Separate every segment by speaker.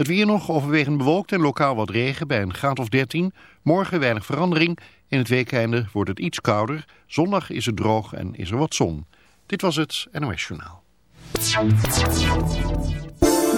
Speaker 1: Het weer nog overwegend bewolkt en lokaal wat regen bij een graad of 13. Morgen weinig verandering. In het weekende wordt het iets kouder. Zondag is het droog en is er wat zon. Dit was het NOS Journaal.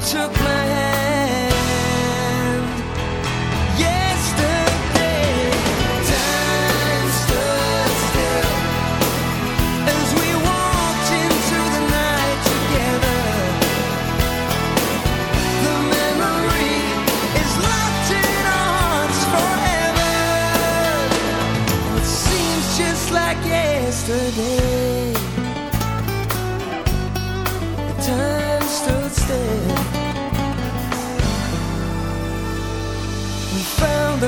Speaker 2: took my hand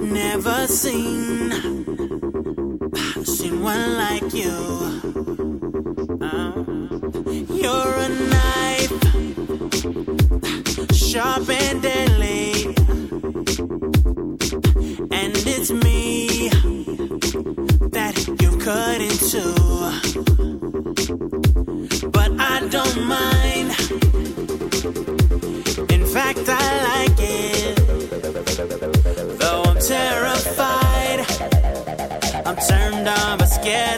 Speaker 3: I've never seen seen one like you. Uh, you're a knife, sharp and deadly.
Speaker 4: Yeah.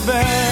Speaker 4: baby.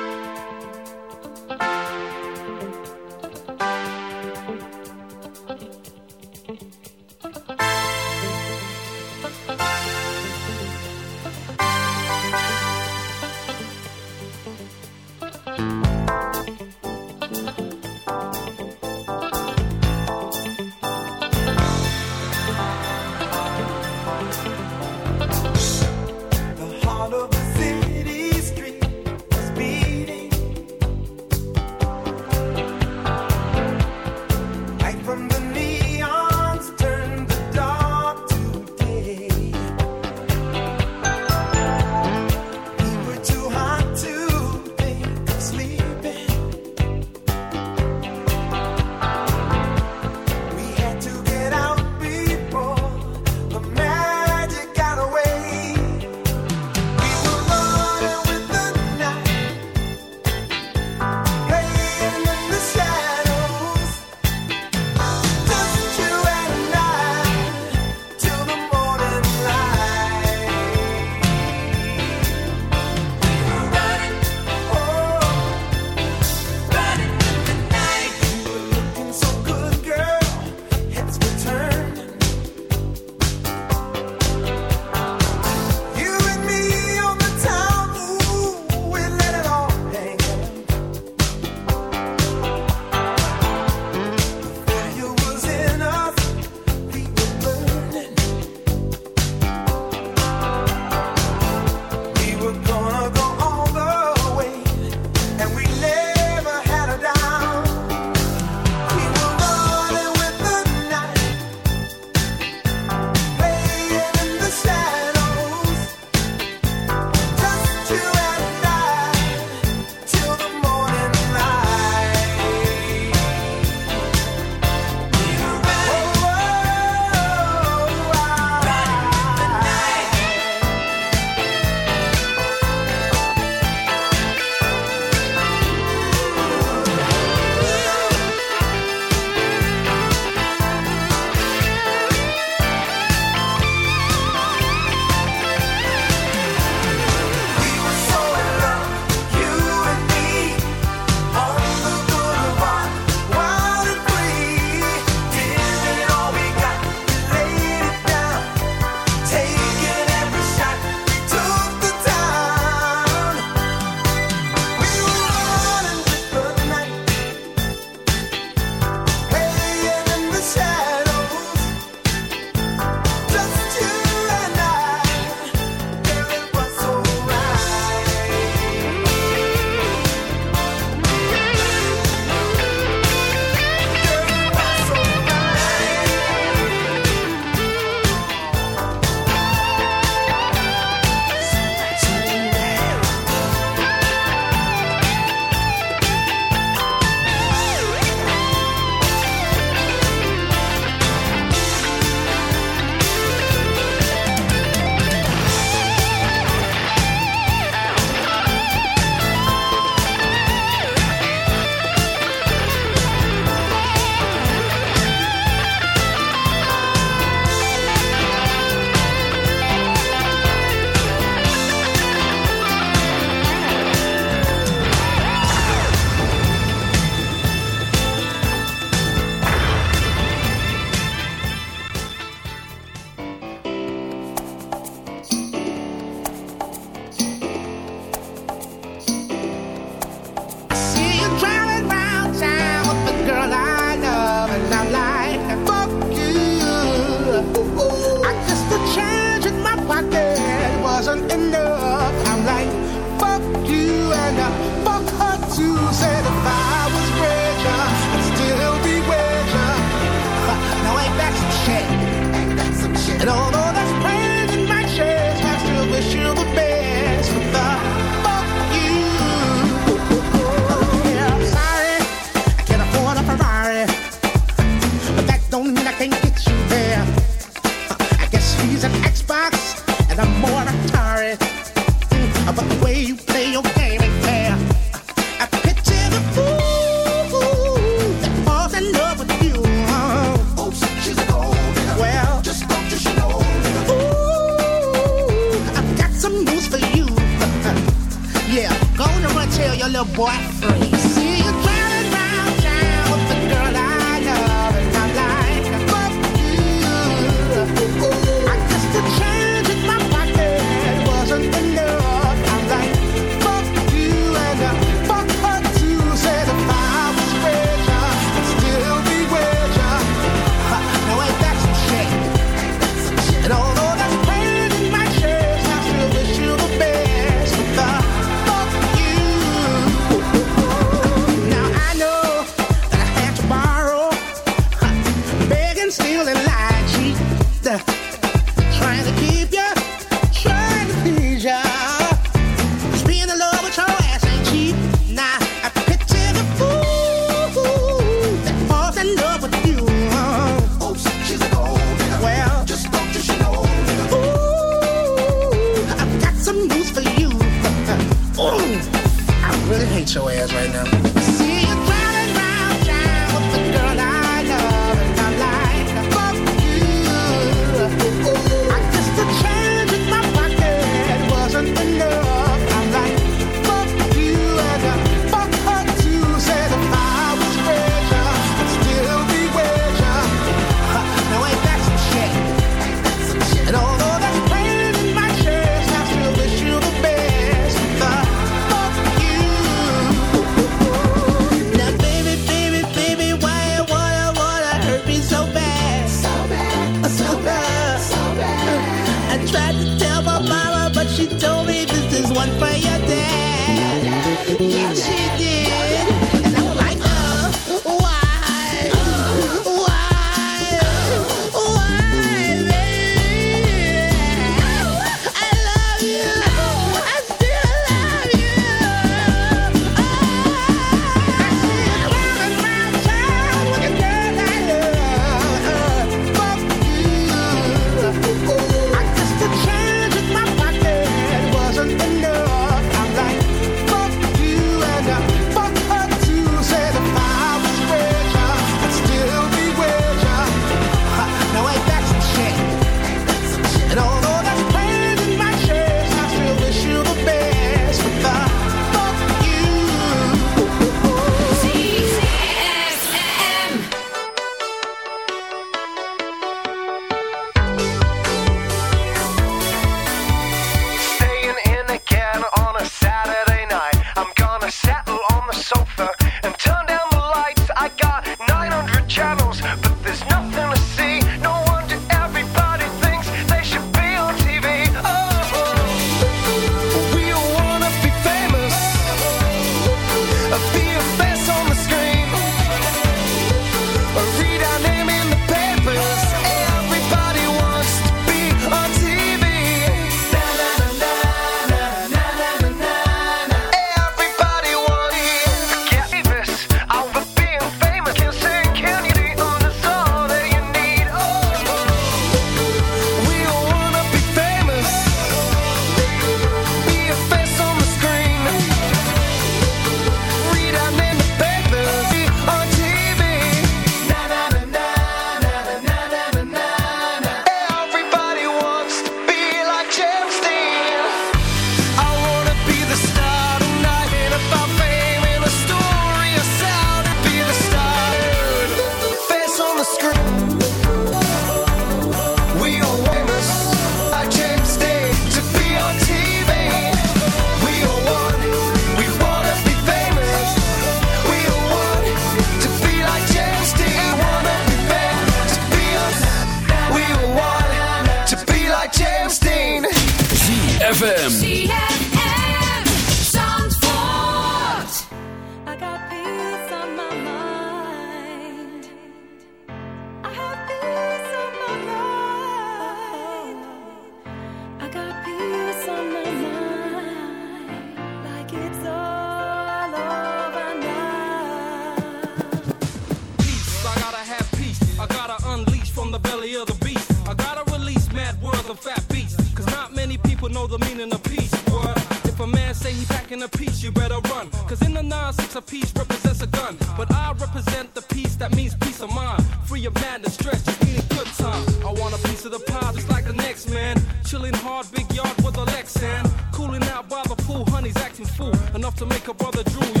Speaker 5: But I
Speaker 6: represent the peace that means peace of mind. Free of madness, stress, just meaning good time. I want a piece of the pie just like the next man. Chilling hard, big yard with a Lexan. Cooling out by the pool, honey's acting fool. Enough to make a brother drool.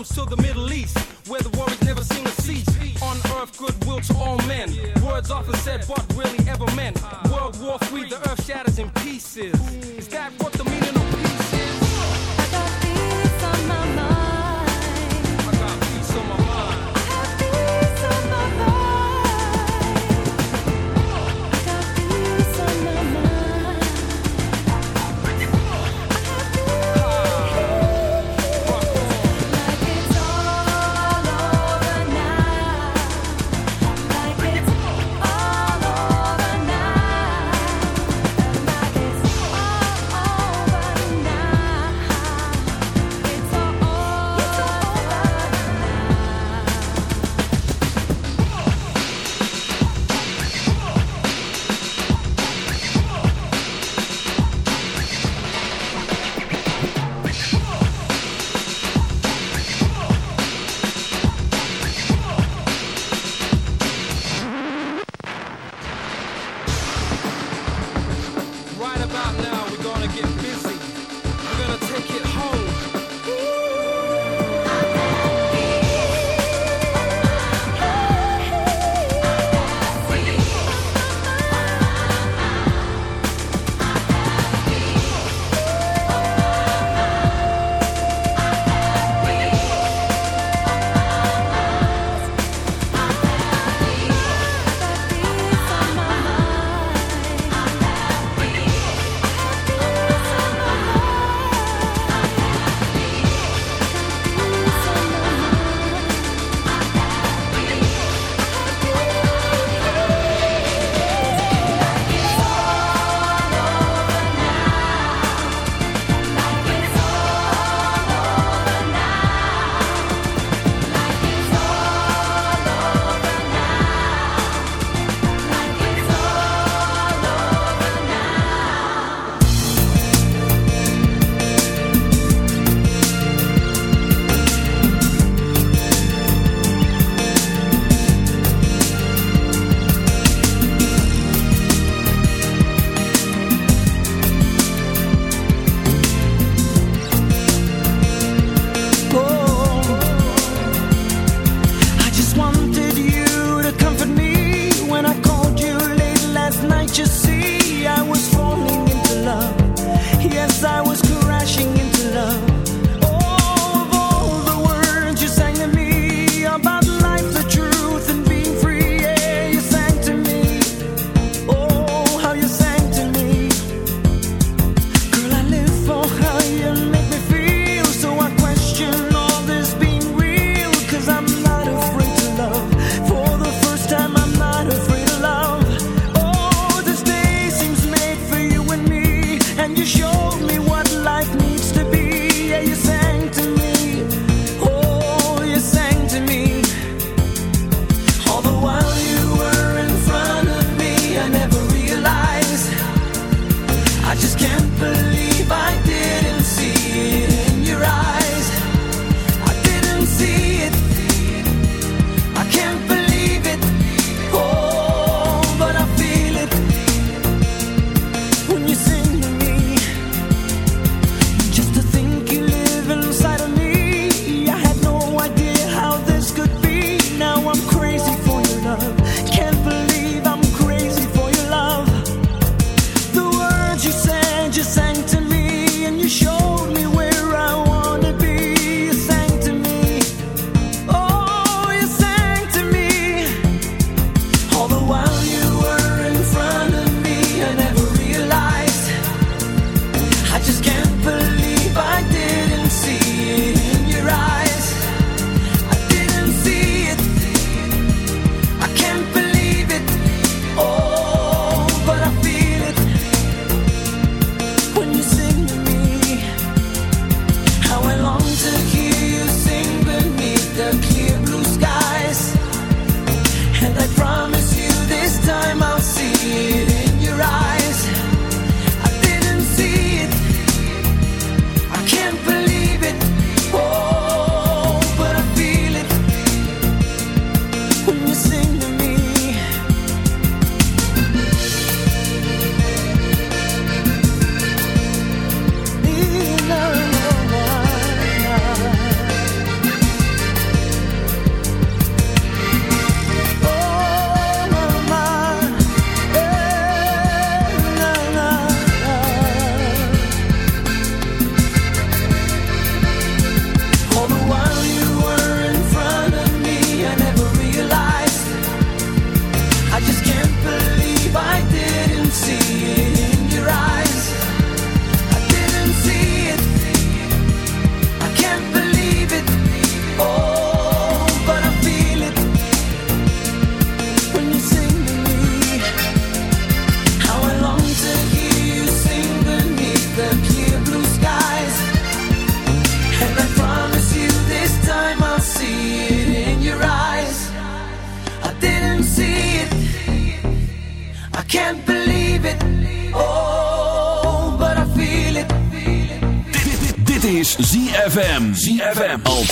Speaker 6: comes to the Middle East, where the worries never seem to cease. On earth, goodwill to all men. Words often said, but really ever meant. World War III, the earth
Speaker 7: shattered.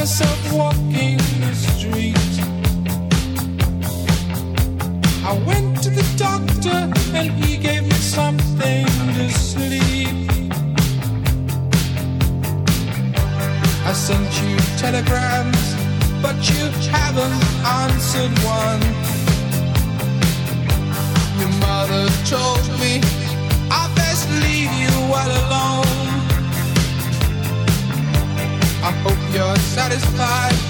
Speaker 8: myself walking the street. I went to the doctor and he gave me something to sleep. I sent you telegrams, but you haven't answered one. Your mother told me satisfied.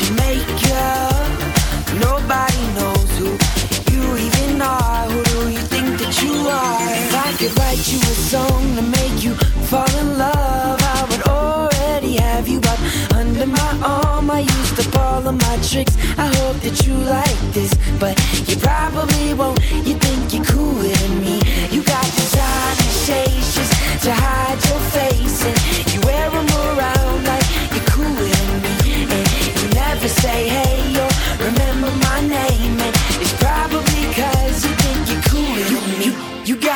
Speaker 9: write you a song to make you fall in love, I would already have you up under my arm. I used up all my tricks. I hope that you like this, but you probably won't. You think you're cooler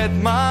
Speaker 10: Get my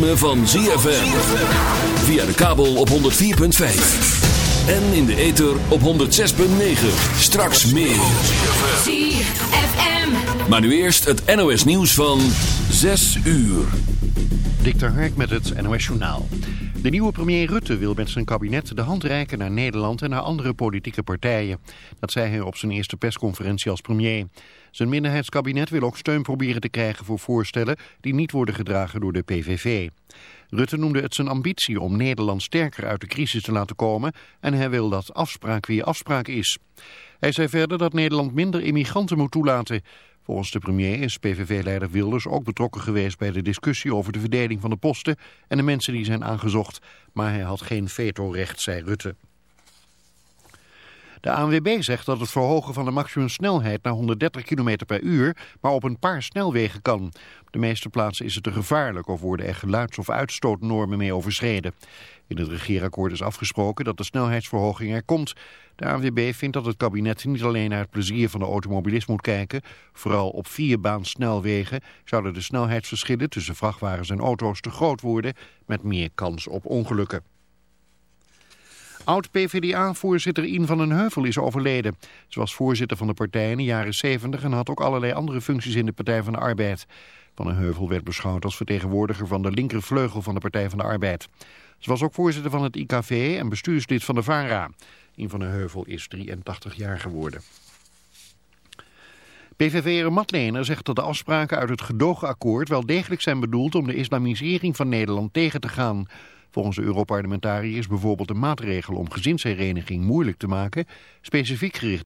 Speaker 8: ritme van ZFM. Via de kabel op 104.5. En in de ether op 106.9. Straks meer.
Speaker 11: ZFM.
Speaker 8: Maar nu eerst het NOS nieuws van 6 uur.
Speaker 1: Dick ter Hark met het NOS Journaal. De nieuwe premier Rutte wil met zijn kabinet de hand reiken naar Nederland en naar andere politieke partijen. Dat zei hij op zijn eerste persconferentie als premier. Zijn minderheidskabinet wil ook steun proberen te krijgen voor voorstellen die niet worden gedragen door de PVV. Rutte noemde het zijn ambitie om Nederland sterker uit de crisis te laten komen en hij wil dat afspraak weer afspraak is. Hij zei verder dat Nederland minder immigranten moet toelaten. Volgens de premier is PVV-leider Wilders ook betrokken geweest bij de discussie over de verdeling van de posten en de mensen die zijn aangezocht. Maar hij had geen vetorecht, zei Rutte. De ANWB zegt dat het verhogen van de maximumsnelheid naar 130 km per uur maar op een paar snelwegen kan. Op de meeste plaatsen is het te gevaarlijk of worden er geluids- of uitstootnormen mee overschreden. In het regeerakkoord is afgesproken dat de snelheidsverhoging er komt. De ANWB vindt dat het kabinet niet alleen naar het plezier van de automobilist moet kijken. Vooral op vierbaansnelwegen zouden de snelheidsverschillen tussen vrachtwagens en auto's te groot worden met meer kans op ongelukken. Oud-PVDA-voorzitter Ian van den Heuvel is overleden. Ze was voorzitter van de partij in de jaren 70 en had ook allerlei andere functies in de Partij van de Arbeid. Van den Heuvel werd beschouwd als vertegenwoordiger van de linkervleugel van de Partij van de Arbeid. Ze was ook voorzitter van het IKV en bestuurslid van de VARA. Ian van den Heuvel is 83 jaar geworden. PVV'er Matlener zegt dat de afspraken uit het gedoogakkoord wel degelijk zijn bedoeld om de islamisering van Nederland tegen te gaan. Volgens de Europarlementariër is bijvoorbeeld de maatregel om gezinshereniging moeilijk te maken specifiek gericht